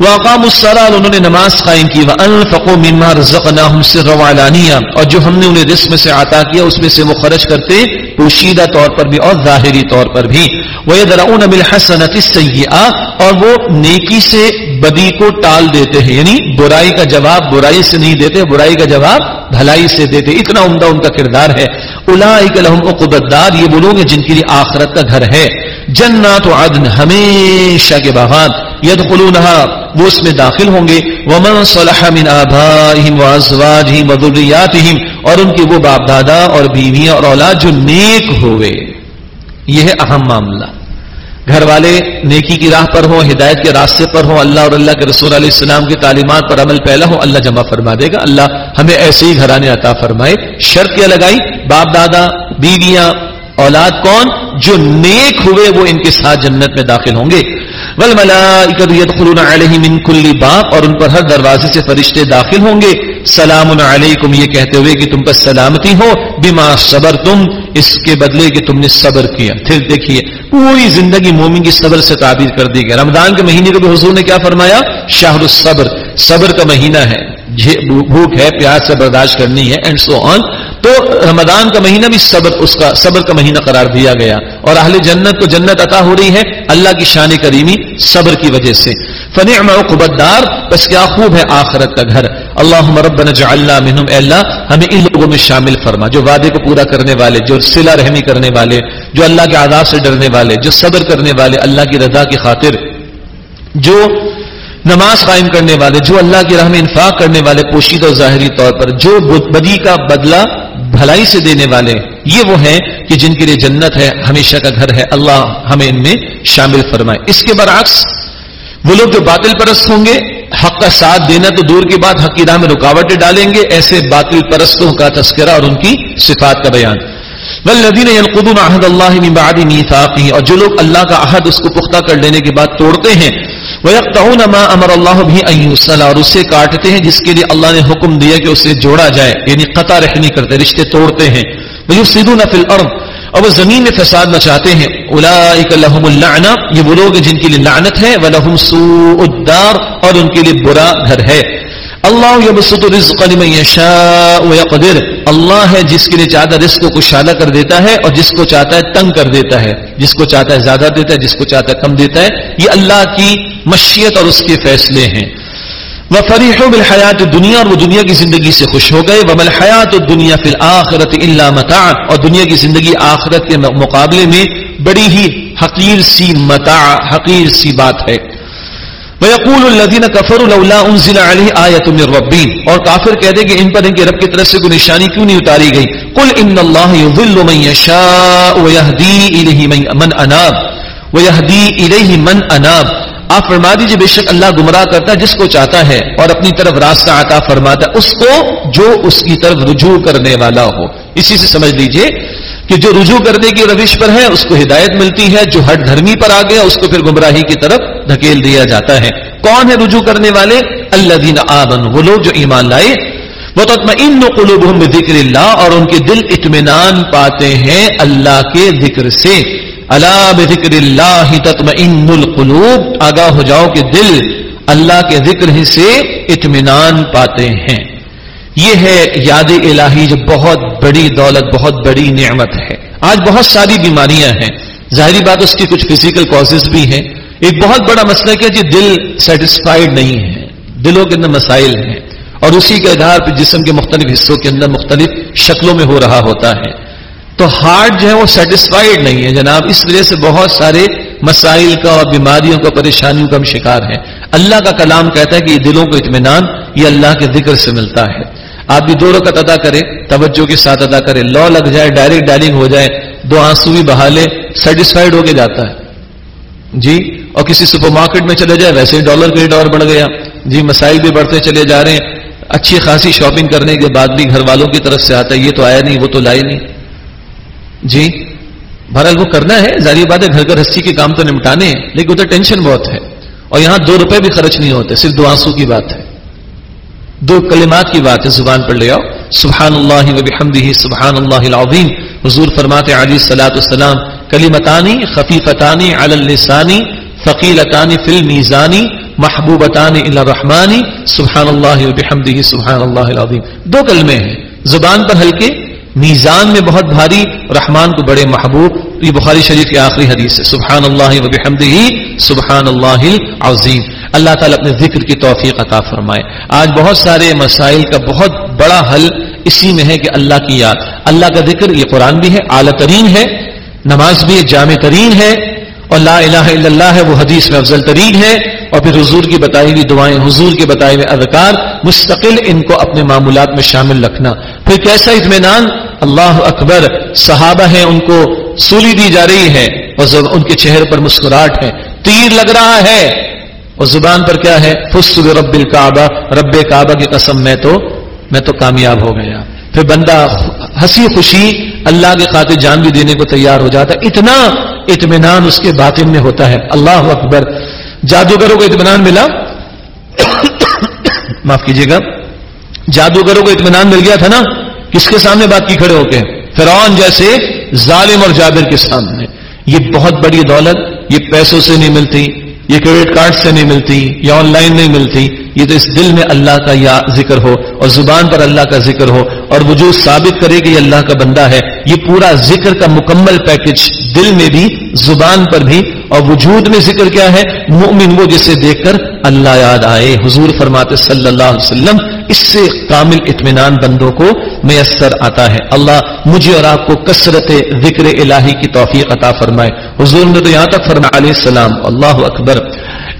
وہ اقام السلال انہوں نے نماز قائم کی وہ الفقو مما رزقناہم سرا وعلانیہ اور جو ہم نے انہیں رزق میں سے عطا کیا، اس میں سے وہ خرچ کرتے، پوشیدہ طور پر بھی اور ظاہری طور پر بھی۔ وہ يدرؤون بالحسنۃ السیئہ اور وہ نیکی سے بدی کو ٹال دیتے ہیں یعنی برائی کا جواب برائی سے نہیں دیتے، برائی کا جواب بھلائی سے دیتے۔ اتنا عمدہ ان کا کردار ہے۔ اولئک لهم عقبى الدار، یہ وہ لوگ ہیں جن کے لیے آخرت کا گھر ہے۔ جنات عدن، ہمیشہ کے باغات۔ يدخلونها وہ اس میں داخل ہوں گے۔ ومن صلح من آبائهم وازواجهم وذرياتهم، اور ان کے وہ باپ دادا اور بیویاں اور اولاد جو نیک ہوئے۔ یہ ہے اہم معاملہ۔ گھر والے نیکی کی راہ پر ہوں، ہدایت کے راستے پر ہوں، اللہ اور اللہ کے رسول علیہ السلام کی تعلیمات پر عمل پہلا ہو اللہ جمع فرما دے گا۔ اللہ ہمیں ایسے ہی گھرانے عطا فرمائے شرط کیا لگائی باپ دادا بیویاں اولاد کون؟ جو نیک ہوئے وہ ان کے ساتھ جنت میں داخل ہوں گے۔ من كل باب، اور ان پر ہر دروازے سے فرشتے داخل ہوں گے۔ سلام علیکم، یہ کہتے ہوئے کہ تم پر سلامتی ہو۔ بما صبر تم اس کے بدلے کہ تم نے صبر کیا۔ پھر دیکھیے، پوری زندگی مومن کی صبر سے تعبیر کر دی گئی۔ رمضان کے مہینے کو بھی حضور نے کیا فرمایا؟ شاہر الصبر۔ صبر کا مہینہ ہے۔ بھوک ہے، پیاس سے برداشت کرنی ہے اینڈ سو آن تو رمضان کا مہینہ بھی صبر اس کا صبر کا مہینہ قرار دیا گیا۔ اور اہل جنت کو جنت عطا ہو رہی ہے اللہ کی شان کریمی صبر کی وجہ سے۔ فن قبدار بس کیا خوب ہے آخرت کا گھر۔ اللہ مربن منہم۔ اے اللہ، ہمیں ان لوگوں میں شامل فرما۔ جو وعدے کو پورا کرنے والے، جو سلا رحمی کرنے والے، جو اللہ کے آداب سے ڈرنے والے، جو صبر کرنے والے، اللہ کی رضا کی خاطر، جو نماز قائم کرنے والے، جو اللہ کی راہ میں انفاق کرنے والے پوشید ظاہری طور پر، جو بدی کا بدلہ بھلائی سے دینے والے، یہ وہ ہیں کہ جن کے لیے جنت ہے، ہمیشہ کا گھر ہے۔ اللہ ہمیں ان میں شامل فرمائے۔ اس کے برعکس، وہ لوگ جو باطل پرست ہوں گے، حق کا ساتھ دینا تو دور کی بات، حق کی راہ میں رکاوٹیں ڈالیں گے، ایسے باطل پرستوں کا تذکرہ اور ان کی صفات کا بیان۔ والذین ينقضون عہد اللہ من بعد میثاقہ اور جو لوگ اللہ کا عہد اس کو پختہ کر لینے کے بعد توڑتے ہیں وَيَقْتَعُونَ مَا أَمَرَ اللَّهُ بِهِ أَن يُصَلَى اور اسے کاٹتے ہیں جس کے لیے اللہ نے حکم دیا کہ اسے جوڑا جائے یعنی قطع رحمی کرتے، رشتے توڑتے ہیں۔ وَيُفْسِدُونَ فِي الْأَرْضِ۔ اور وہ زمین میں فساد مچاتے ہیں۔ اولئک لهم اللعنہ یہ وہ لوگ جن کے لیے لعنت ہے۔ ولهم سوء الدار۔ اور ان کے لیے برا گھر ہے۔ اللہ یبسط الرزق لمن یشاء ويقدر اللہ ہے جس کے لیے چاہتا ہے رزق کو کشادہ کر دیتا ہے اور جس کو چاہتا ہے تنگ کر دیتا ہے۔ جس کو چاہتا ہے زیادہ دیتا ہے، جس کو چاہتا ہے کم دیتا ہے۔ یہ اللہ کی مشیت اور اس کے فیصلے ہیں۔ وہ فریح بالحیات دنیا اور وہ دنیا کی زندگی سے خوش ہو گئے۔ وہ حیات دنیا فی الآخرت الا متاع۔ اور دنیا کی زندگی آخرت کے مقابلے میں بڑی ہی حقیر سی متاع، حقیر سی بات ہے۔ وَيَقُولُ الَّذِينَ كَفَرُوا لَوْلَا أُنزِلَ عَلَيْهِ آيَةٌ مِّن رَّبِّهِ۔ اور کافر کہہ دے کہ ان پر ان کے رب کی طرف سے کوئی نشانی کیوں نہیں اتاری گئی؟ قُلْ إِنَّ اللَّهَ يُضِلُّ مَن يَشَاءُ وَيَهْدِي إِلَيْهِ مَن أَنَابَ۔ وَيَهْدِي إِلَيْهِ مَن أَنَابَ۔ آپ فرما دیجیے بے شک اللہ گمراہ کرتا ہے جس کو چاہتا ہے اور اپنی طرف راستہ عطا فرماتا ہے، اس کو جو اس کی طرف رجوع کرنے والا ہو۔ اسی سے سمجھ لیجیے کہ جو رجوع کرنے کی روش پر ہے، اس کو ہدایت ملتی ہے، جو ہٹ دھرمی پر آ گیا، اس کو پھر گمراہی کی طرف دھکیل دیا جاتا ہے۔ کون ہے رجوع کرنے والے؟ اللہ دین آبن وہ لوگ جو ایمان لائے۔ وہ تو ان قلوب ذکر اللہ اور ان کے دل اطمینان پاتے ہیں اللہ کے ذکر سے۔ اللہ بکر اللہ تتم ان القلوب، آگاہ ہو جاؤ کہ دل اللہ کے ذکر ہی سے اطمینان پاتے ہیں۔ یہ ہے یاد الہی جو بہت بڑی دولت، بہت بڑی نعمت ہے۔ آج بہت ساری بیماریاں ہیں۔ ظاہری بات اس کی کچھ فزیکل کازز بھی ہیں۔ ایک بہت بڑا مسئلہ کیا جی دل سیٹسفائیڈ نہیں ہے۔ دلوں کے اندر مسائل ہیں۔ اور اسی کے آدھار پہ جسم کے مختلف حصوں کے اندر مختلف شکلوں میں ہو رہا ہوتا ہے۔ تو ہارٹ جو ہے وہ سیٹسفائیڈ نہیں ہے جناب، اس وجہ سے بہت سارے مسائل کا اور بیماریوں کا، پریشانیوں کا ہم شکار ہیں۔ اللہ کا کلام کہتا ہے کہ یہ دلوں کو اطمینان، یہ اللہ کے ذکر سے ملتا ہے۔ آپ بھی دو رکعت ادا کریں، توجہ کے ساتھ ادا کریں۔ لو لگ جائے ڈائریکٹ ڈائلنگ ہو جائے، دو آنسو بھی بہا لے سیٹسفائڈ ہو کے جاتا ہے۔ جی اور کسی سپر مارکیٹ میں چلے جائے، ویسے ہی ڈالر کا ریٹ اور بڑھ گیا۔ جی مسائل بھی بڑھتے چلے جا رہے ہیں۔ اچھی خاصی شاپنگ کرنے کے بعد بھی گھر والوں کی طرف سے آتا ہے، یہ تو آیا نہیں، وہ تو لائے نہیں۔ جی بہرحال وہ کرنا ہے، ظاہر بات ہے، گھر گھر ہستی کے کام تو نمٹانے ہیں، لیکن ادھر ٹینشن بہت ہے۔ اور یہاں دو روپے بھی خرچ نہیں ہوتے، صرف دو آنسو کی بات ہے۔ دو کلمات کی بات ہے، زبان پر لے آؤ۔ سبحان اللہ و سبحان اللہ العظیم۔ حضور فرماتے علی صلاۃ السلام کلیمتانی خفیفتانی علی اللسانی فقیلتانی فی المیزانی، محبوبتانی الرحمانی۔ سبحان اللہ و سبحان اللہ العظیم۔ دو کلمے ہیں، زبان پر ہلکے میزان میں بہت بھاری، رحمان کو بڑے محبوب، یہ بخاری شریف کی آخری حدیث ہے۔ سبحان اللہ و بحمدہ سبحان اللہ العظیم۔ اللہ تعالیٰ اپنے ذکر کی توفیق عطا فرمائے۔ آج بہت سارے مسائل کا بہت بڑا حل اسی میں ہے کہ اللہ کی یاد۔ اللہ کا ذکر، یہ قرآن بھی ہے، اعلی ترین ہے۔ نماز بھی جامع ترین ہے۔ اور لا الہ الا اللہ ہے، وہ حدیث میں افضل ترین ہے۔ اور پھر حضور کی بتائی ہوئی دعائیں، حضور کے بتائے ہوئے اذکار، مستقل ان کو اپنے معمولات میں شامل رکھنا۔ پھر کیسا اطمینان؟ اللہ اکبر، صحابہ ہیں، ان کو سولی دی جا رہی ہے اور ان کے چہرے پر مسکراہٹ ہے۔ تیر لگ رہا ہے۔ اور زبان پر کیا ہے؟ فسط رب الکعبہ رب کعبہ کی قسم، میں تو میں تو کامیاب ہو گیا۔ پھر بندہ ہنسی خوشی اللہ کے خاطر جان بھی دینے کو تیار ہو جاتا ہے۔ اتنا اطمینان اس کے باطن میں ہوتا ہے۔ اللہ اکبر۔ جادوگروں کو اطمینان ملا؟ معاف کیجیے گا۔ جادوگروں کو اطمینان مل گیا تھا نا؟ کس کے سامنے بات کی کھڑے ہو کے فرعون جیسے ظالم اور جابر کے سامنے۔ یہ بہت بڑی دولت، یہ پیسوں سے نہیں ملتی، یہ کریڈٹ کارڈ سے نہیں ملتی یا آن لائن نہیں ملتی۔ یہ تو اس دل میں اللہ کا یا ذکر ہو اور زبان پر اللہ کا ذکر ہو اور وجود ثابت کرے کہ یہ اللہ کا بندہ ہے۔ یہ پورا ذکر کا مکمل پیکج دل میں بھی، زبان پر بھی اور وجود میں ذکر کیا ہے، مومن وہ جسے دیکھ کر اللہ یاد آئے۔ حضور فرماتے صلی اللہ علیہ وسلم، اس سے کامل اطمینان بندوں کو میسر آتا ہے۔ اللہ مجھے اور آپ کو کثرت ذکر الہی کی توفیق عطا فرمائے۔ حضور نے تو یہاں تک فرمایا، علیہ السلام، اللہ اکبر۔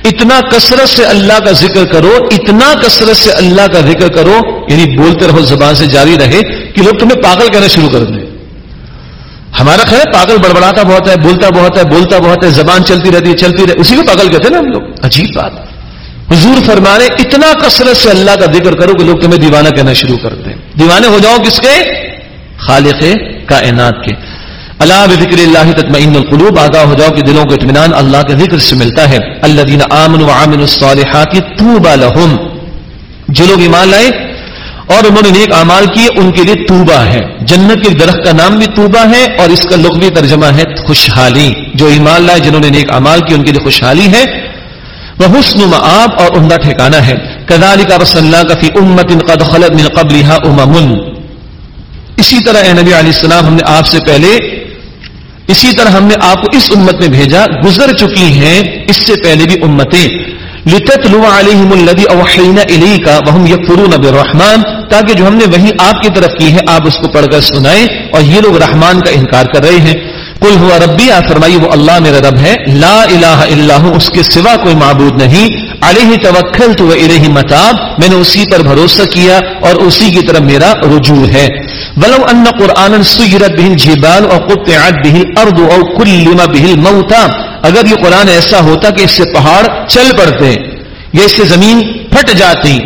اتنا کثرت سے اللہ کا ذکر کرو، اتنا کثرت سے اللہ کا ذکر کرو یعنی بولتے رہو، زبان سے جاری رہے کہ لوگ تمہیں پاگل کہنا شروع کر دیں۔ ہمارا خیر پاگل بڑبڑاتا بہت ہے، بولتا بہت ہے، بولتا بہت ہے، زبان چلتی رہتی ہے، چلتی رہتی اسی کو پاگل کہتے ہیں نا ہم لوگ۔ عجیب بات۔ حضور فرمانے، اتنا کثرت سے اللہ کا ذکر کرو کہ لوگ تمہیں دیوانہ کہنا شروع کر دیں۔ دیوانے ہو جاؤ کس کے؟ خالق کائنات کے۔ اللہ بکر اللہ تطمئن القلوب، آگاہ ہو جاؤ کہ دلوں کو اطمینان اللہ کے ذکر سے ملتا ہے۔ اللہ دین آمن و عامن الصالحات توبہ لہم جو لوگ ایمان لائے اور انہوں نے نیک اعمال کیے، ان کے لیے توبہ ہے۔ جنت کے درخت کا نام بھی توبہ ہے اور اس کا لغوی ترجمہ ہے خوشحالی۔ جو ایمان لائے، جنہوں نے نیک اعمال کی ان کے لیے خوشحالی ہے۔ وہ حسن معاب اور عمدہ ٹھکانا ہے۔ کدالی کا رس اللہ کا فی امت قد خلط من قبلها امم۔ اسی طرح اے نبی علیہ السلام، ہم نے آپ سے پہلے اسی طرح ہم نے آپ کو اس امت میں بھیجا، گزر چکی ہیں اس سے پہلے بھی امتیں۔ لِتَتْلُوَ عَلَيْهِمُ الَّذِي أَوْحَيْنَا إِلَيْكَ وَهُمْ يَكْفُرُونَ بِالرَّحْمَن تاکہ جو ہم نے وہی آپ کی طرف کی ہے، آپ اس کو پڑھ کر سنائیں اور یہ لوگ رحمان کا انکار کر رہے ہیں۔ کل ہوا ربی، آپ فرمائی وہ اللہ میرا رب ہے، لا الہ الا ہوں اس کے سوا کوئی معبود نہیں۔ علیہ توکل تو الہ متاب، میں نے اسی پر بھروسہ کیا اور اسی کی طرف میرا رجوع ہے۔ ولو ان قرآن سیرت به الجبال اور قطعت به الارض او کلم به الموتى اگر یہ قرآن ایسا ہوتا کہ اس سے پہاڑ چل پڑتے، یا اس سے زمین پھٹ جاتی،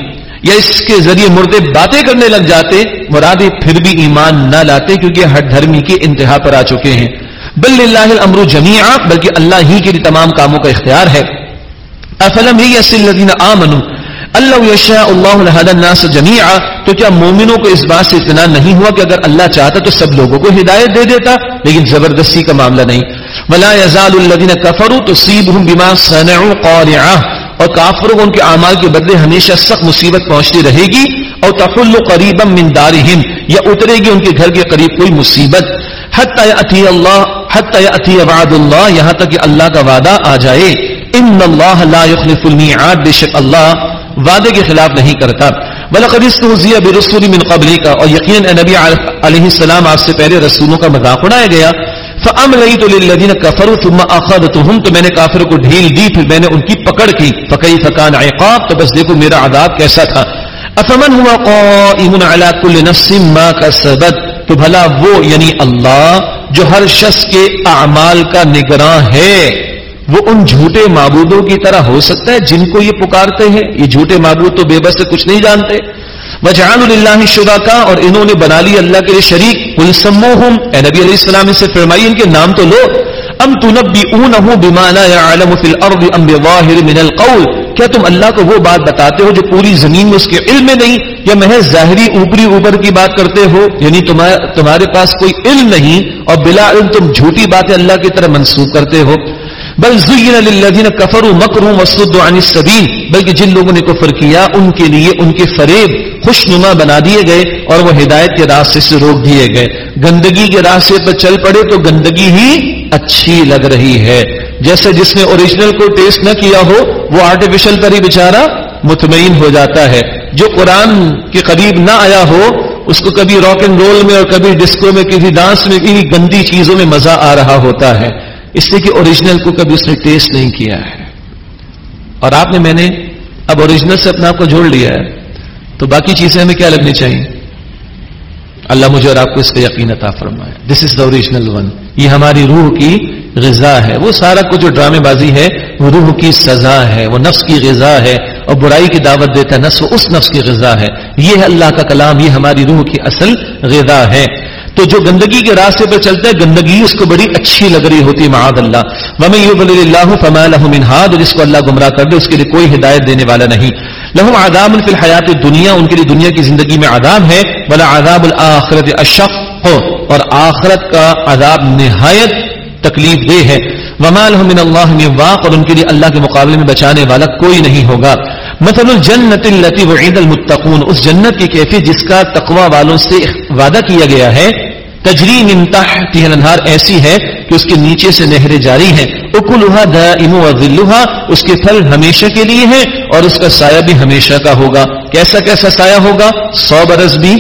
یا اس کے ذریعے مردے باتیں کرنے لگ جاتے مرادے پھر بھی ایمان نہ لاتے کیونکہ ہر دھرمی کے انتہا پر آ چکے ہیں۔ بل اللہ الامر جميعا بلکہ اللہ ہی کے لیے تمام کاموں کا اختیار ہے۔ افلم یس آمنوا، اللہ یشاء اللہ الحد الناس جميعا تو کیا مومنوں کو اس بات سے اتنا نہیں ہوا کہ اگر اللہ چاہتا تو سب لوگوں کو ہدایت دے دیتا؟ لیکن زبردستی کا معاملہ نہیں۔ ولا يزال الذين كفروا تصيبهم بما صنعوا قارعه اور کافروں کو ان کے اعمال کے بدلے ہمیشہ سخت مصیبت پہنچتی رہے گی۔ اور تحل قریبا من دارهم یا اترے گی ان کے گھر کے قریب کوئی مصیبت۔ حتی اللہ حتی اتی وعد اللہ یہاں تک کہ اللہ کا وعدہ آ جائے۔ ان اللہ لا يخلف الميعاد، بے شک اللہ وعدے کے خلاف نہیں کرتا۔ بلقد استهزئ برسول من قبل کا اور یقینا نبی علیہ السلام آپ سے پہلے رسولوں کا مذاق اڑایا گیا۔ فاملیت للذین کفروا ثم اخذتهم تو میں نے کافروں کو ڈھیل دی، پھر میں نے ان کی پکڑ کی۔ فكيف كان عقاب؟ تو بس دیکھو میرا عذاب کیسا تھا۔ افمن هو قائم على كل نفس ما كسبت؟ تو بھلا وہ یعنی اللہ جو ہر شخص کے اعمال کا نگراں ہے، وہ ان جھوٹے معبودوں کی طرح ہو سکتا ہے جن کو یہ پکارتے ہیں۔ یہ جھوٹے معبود تو بے بس سے کچھ نہیں جانتے۔ وجعان اللہ شدہ کا اور انہوں نے بنا لی اللہ کے لیے شریک۔ کلسمو اے نبی علیہ السلام سے فرمائی، ان کے نام تو لو۔ ام تنبئونه بما لا يعلم في الارض ام بظاهر من القول کیا تم اللہ کو وہ بات بتاتے ہو جو پوری زمین میں اس کے علم میں نہیں؟ یا محض ظاہری اوپری اوپر کی بات کرتے ہو؟ یعنی تمہارے پاس کوئی علم نہیں اور بلا علم تم جھوٹی باتیں اللہ کی طرح منسوخ کرتے ہو۔ بل زین للذین کفروا مکروا وصدوا عن السبیل، بلکہ جن لوگوں نے کفر کیا، ان کے لیے ان کے فریب خوشنما بنا دیے گئے اور وہ ہدایت کے راستے سے روک دیے گئے۔ گندگی کے راستے پر چل پڑے تو گندگی ہی اچھی لگ رہی ہے۔ جیسے جس نے اوریجنل کو ٹیسٹ نہ کیا ہو وہ آرٹیفیشل پر ہی بےچارا مطمئن ہو جاتا ہے۔ جو قرآن کے قریب نہ آیا ہو، اس کو کبھی راک اینڈ رول میں اور کبھی ڈسکو میں کسی ڈانس میں کسی گندی چیزوں میں مزہ آ رہا ہوتا ہے۔ اس لیے کہ اوریجنل کو کبھی اس نے ٹیسٹ نہیں کیا ہے۔ اور آپ نے، میں نے اب اوریجنل سے اپنا آپ کو جوڑ لیا ہے۔ تو باقی چیزیں ہمیں کیا لگنی چاہیے؟ اللہ مجھے اور آپ کو اس کا یقین عطا فرمائے۔ دس از دا اوریجنل ون یہ ہماری روح کی غذا ہے۔ وہ سارا کچھ جو ڈرامے بازی ہے وہ روح کی سزا ہے، وہ نفس کی غذا ہے اور برائی کی دعوت دیتا ہے، نفس اس نفس کی غذا ہے۔ یہ ہے اللہ کا کلام، یہ ہماری روح کی اصل غذا ہے۔ تو جو گندگی کے راستے پہ چلتا ہے، گندگی اس کو بڑی اچھی لگ رہی ہوتی ہے معاد اللہ۔ ومن یبل اللہ فما له من هاد جس کو اللہ گمراہ کر دے، اس کے لیے کوئی ہدایت دینے والا نہیں۔ لهم عذاب فی الحیات الدنیا ان کے لیے دنیا کی زندگی میں عذاب ہے۔ ولا عذاب الاخرت اشق ہو اور آخرت کا عذاب نہایت تکلیف دہ ہے۔ وما لهم من اللہ من واق اور ان کے لیے اللہ کے مقابلے میں بچانے والا کوئی نہیں ہوگا۔ مثل الجنت التي وعد المتقون۔ اس جنت کی کیفیت جس کا تقوی والوں سے وعدہ کیا گیا ہے۔ تجری نمتاح الانہار ایسی ہے کہ اس کے نیچے سے نہریں جاری ہیں۔ اکلوہا دائم و اس کے پھل ہمیشہ کے لیے ہیں اور اس کا سایہ بھی ہمیشہ کا ہوگا۔ کیسا کیسا سایہ ہوگا؟ سو برس بھی۔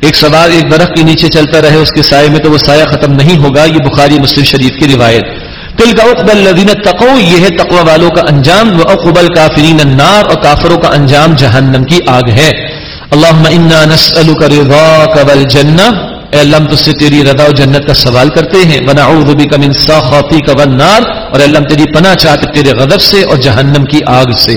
ایک سوار ایک درخت کے نیچے چلتا رہے، اس کے سائے میں تو وہ سایہ ختم نہیں ہوگا۔ یہ بخاری مسلم شریف کی روایت۔ تل کا اقبل الذین تقو یہ ہے تقوی والوں کا انجام، و اقبل کافرین النار، اور کافروں کا انجام جہنم کی آگ ہے۔ اللہم انا نسألک رضاک والجنہ۔ اے اللہ، ہم تجھ سے تیری رضا و جنت کا سوال کرتے ہیں۔ ونعوذ بک من سخطک والنار۔ اور اللہ، ہم تیری پناہ چاہتے تیرے غضب سے اور جہنم کی آگ سے۔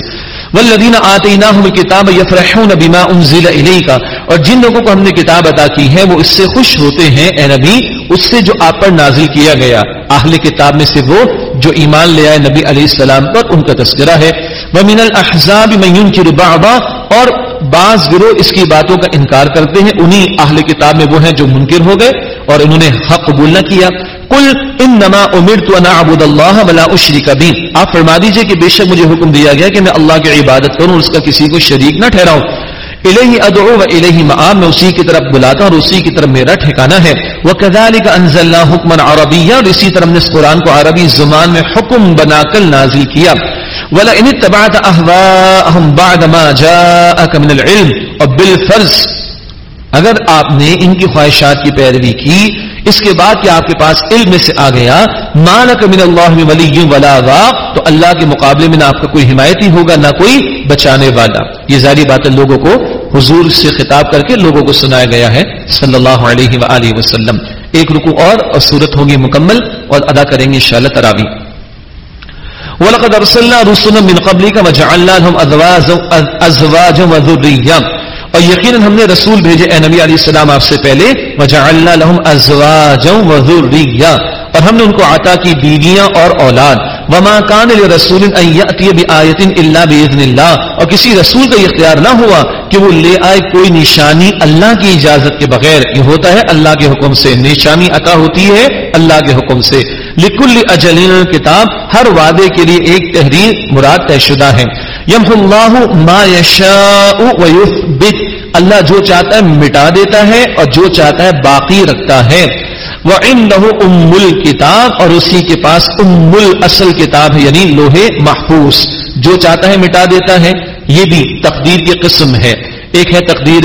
والذین آتیناہم الکتاب یفرحون بما انزل الیک۔ اور جن لوگوں کو ہم نے کتاب عطا کی ہے، وہ اس سے خوش ہوتے ہیں۔ اے نبی، اس سے جو آپ پر نازل کیا گیا۔ اہل کتاب میں سے وہ جو ایمان لے آئے نبی علیہ السلام پر، ان کا تذکرہ ہے۔ ومن الاحزاب من ينكر بعضا اور بعض گروہ اس کی باتوں کا انکار کرتے ہیں۔ انہی اہل کتاب میں وہ ہیں جو منکر ہو گئے اور انہوں نے حق قبول نہ کیا۔ کل ان نما امر تو ابود اللہ ولا اشری کبھی آپ فرما دیجیے کہ بے شک مجھے حکم دیا گیا کہ میں اللہ کی عبادت کروں اس کا کسی کو شریک نہ ٹھہراؤں۔ الہی ادعو و الہی معام میں اسی کی طرف بلاتا اور اسی کی طرف میرا ٹھکانہ ہے۔ وَكَذَلِكَ أَنزَلْنَا انزلنا عَرَبِيًّا، اور اسی طرح ہم نے اس قرآن کو عربی زبان میں حکم بنا کر نازل کیا۔ وَلَئِنِ ان أَهْوَاءَهُمْ بَعْدَ مَا جَاءَكَ مِنَ الْعِلْمِ، اور بالفرض اگر آپ نے ان کی خواہشات کی پیروی کی اس کے بعد کہ آپ کے پاس علم سے آ گیا مالک من اللہ ولی ولا واق تو اللہ کے مقابلے میں نہ آپ کا کوئی حمایتی ہوگا، نہ کوئی بچانے والا۔ یہ ظاہری بات ہے، لوگوں کو حضور سے خطاب کر کے لوگوں کو سنایا گیا ہے صلی اللہ علیہ وآلہ وسلم۔ ایک رکو اور اور صورت ہوگی مکمل اور ادا کریں گے انشاءاللہ تراوی وَلَقَدْ أَرْسَلْنَا رُسُلًا مِنْ قَبْلِكَ وَجَعَلْنَا لَهُمْ أَزْوَاجًا وَذُرِّيًّا اور یقیناً ہم نے رسول بھیجے، اے نبی علیہ السلام، آپ سے پہلے، وجعلنا لهم ازواجا اور ہم نے ان کو عطا کی بیویاں اور اولاد۔ وما كان لرسول ان ياتي بايه الا باذن الله اور کسی رسول کا اختیار نہ ہوا کہ وہ لے آئے کوئی نشانی اللہ کی اجازت کے بغیر۔ یہ ہوتا ہے اللہ کے حکم سے۔ نشانی عطا ہوتی ہے اللہ کے حکم سے۔ لکل اجل کتاب ہر وعدے کے لیے ایک تحریر، مراد طے شدہ ہے یم اللہ ما یشاء ویثبت۔ اللہ جو چاہتا ہے مٹا دیتا ہے اور جو چاہتا ہے باقی رکھتا ہے۔ وہ ان لہو ام کتاب اور اسی کے پاس ام اصل کتاب ہے یعنی لوہے محفوظ۔ جو چاہتا ہے مٹا دیتا ہے، یہ بھی تقدیر کی قسم ہے۔ ایک ہے تقدیر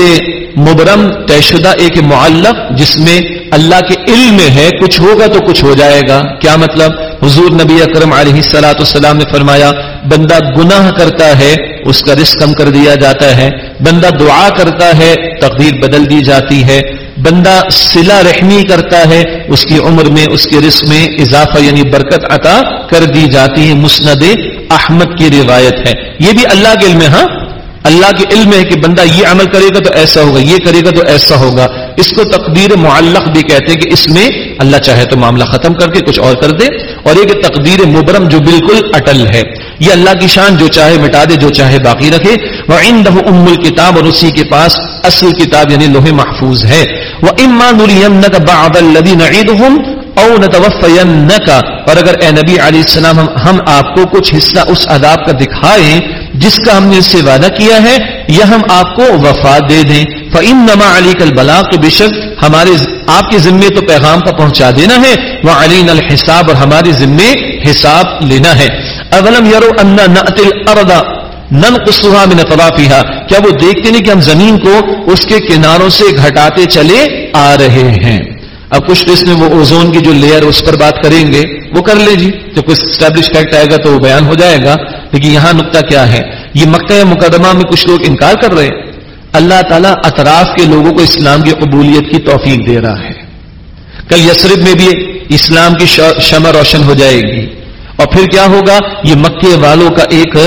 مبرم، طے شدہ ایک معلق، جس میں اللہ کے علم میں ہے، کچھ ہوگا تو کچھ ہو جائے گا۔ کیا مطلب؟ حضور نبی اکرم علیہ السلاۃ السلام نے فرمایا، بندہ گناہ کرتا ہے، اس کا رزق کم کر دیا جاتا ہے۔ بندہ دعا کرتا ہے، تقدیر بدل دی جاتی ہے۔ بندہ سلا رحمی کرتا ہے، اس کی عمر میں، اس کے رزق میں اضافہ یعنی برکت عطا کر دی جاتی ہے۔ مسند احمد کی روایت ہے۔ یہ بھی اللہ کے علم ہے ہاں؟ اللہ کے علم ہے کہ بندہ یہ عمل کرے گا تو ایسا ہوگا، یہ کرے گا تو ایسا ہوگا۔ اس کو تقدیر معلق بھی کہتے ہیں کہ اس میں اللہ چاہے تو معاملہ ختم کر کے کچھ اور کر دے اور ایک تقدیر مبرم جو بالکل اٹل ہے، یہ اللہ کی شان جو چاہے مٹا دے، جو چاہے باقی رکھے۔ وہ ان دہ ام الکتاب اور اسی کے پاس اصل کتاب یعنی لوہے محفوظ ہے۔ وہ امان او نتوفینکا اور اگر اے نبی علیہ السلام ہم, ہم آپ کو کچھ حصہ اس عذاب کا دکھائیں جس کا ہم نے اس سے وعدہ کیا ہے یا ہم آپ کو وفا دے دیں۔ فعم نما علی کل بلا بے شک ہمارے آپ کے ذمے تو پیغام کا پہنچا دینا ہے۔ وہ علی نل حساب اور ہمارے ذمے حساب لینا ہے۔ اولم یرو ان نتل اردا نن قصوہ میں کیا وہ دیکھتے نہیں کہ ہم زمین کو اس کے کناروں سے گھٹاتے چلے آ رہے ہیں۔ اب کچھ اس میں وہ اوزون کی جو لیئر اس پر بات کریں گے۔ وہ کر لے جی جب کوئی اسٹیبلش فیکٹ آئے گا تو وہ بیان ہو جائے گا۔ لیکن یہاں نقطہ کیا ہے؟ یہ مکہ مقدمہ میں کچھ لوگ انکار کر رہے ہیں۔ اللہ تعالیٰ اطراف کے لوگوں کو اسلام کی قبولیت کی توفیق دے رہا ہے۔ کل یسرف میں بھی اسلام کی شمع روشن ہو جائے گی۔ اور پھر کیا ہوگا؟ یہ مکے والوں کا ایک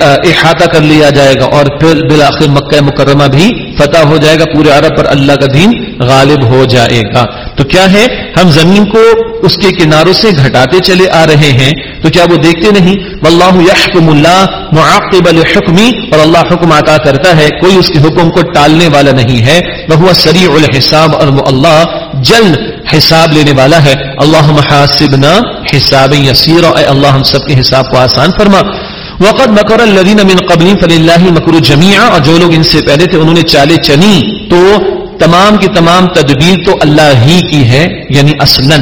احاطہ کر لیا جائے گا۔ اور پھر بالآخر مکہ مکرمہ بھی فتح ہو جائے گا۔ پورے عرب پر اللہ کا دین غالب ہو جائے گا۔ تو کیا ہے؟ ہم زمین کو اس کے کناروں سے گھٹاتے چلے آ رہے ہیں۔ تو کیا وہ دیکھتے نہیں؟ واللہ یحکم اللہ معاقب الحکمی اور اللہ حکم عطا کرتا ہے۔ کوئی اس کے حکم کو ٹالنے والا نہیں ہے۔ وہ سریع الحساب اور وہ اللہ جلد حساب لینے والا ہے۔ اللہ محاسبنا حساب یسیر اے اللہ، ہم سب کے حساب کو آسان فرما۔ وقت مکر الذین من قبل فللہ مکر جمیعا۔ اور جو لوگ ان سے پہلے تھے، انہوں نے چالے چنی تو تمام کی تمام تدبیر تو اللہ ہی کی ہے یعنی اصلا۔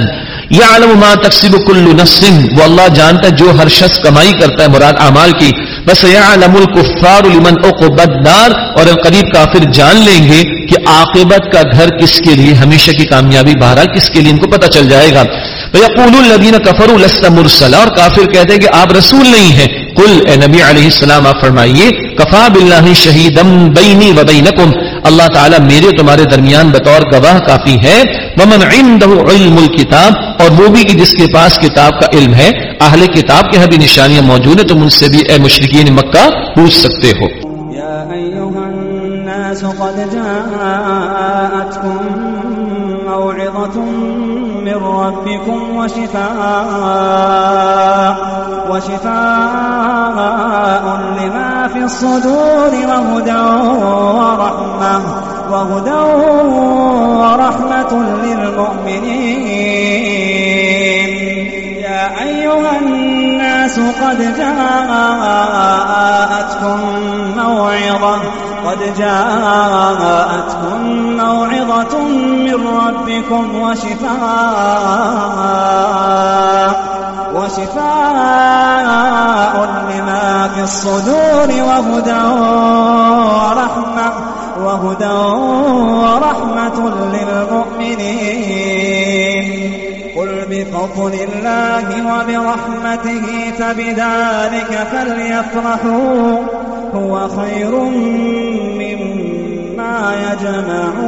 یا عالم ما تقسیب کل نسل وہ اللہ جانتا ہے جو ہر شخص کمائی کرتا ہے مراد اعمال کی۔ بس یا علم الکفار لمن عقبت دار اور قریب کافر جان لیں گے کہ عاقبت کا گھر کس کے لیے، ہمیشہ کی کامیابی، بہرحال کس کے لیے، ان کو پتہ چل جائے گا۔ یقول الذین کفروا لست مرسلا، اور کافر کہتے ہیں کہ آپ رسول نہیں ہیں۔ قل اے نبی علیہ السلام، آپ فرمائیے، کفا باللہ شہیدم بینی و بینکم۔ اللہ تعالیٰ میرے تمہارے درمیان بطور گواہ کافی ہے۔ ومن عنده علم الكتاب، اور وہ بھی جس کے پاس کتاب کا علم ہے۔ اہل کتاب کے بھی نشانیاں موجود ہیں، تم ان سے بھی اے مشرقین مکہ پوچھ سکتے ہو۔ یا الناس قد جاءتكم موعظة من ربكم وشفاء وشفاء لما في الصدور، وهدى ورحمة وهدى ورحمة للمؤمنين. يا أيها الناس قد جاءتكم موعظة قد جاءتكم موعظة من ربكم وشفاء وشفاء لما في الصدور وهدى ورحمة وهدى ورحمة للمؤمنين. قل بفضل الله وبرحمته، فبذلك فليفرحوا. هو خير مما يجمعون.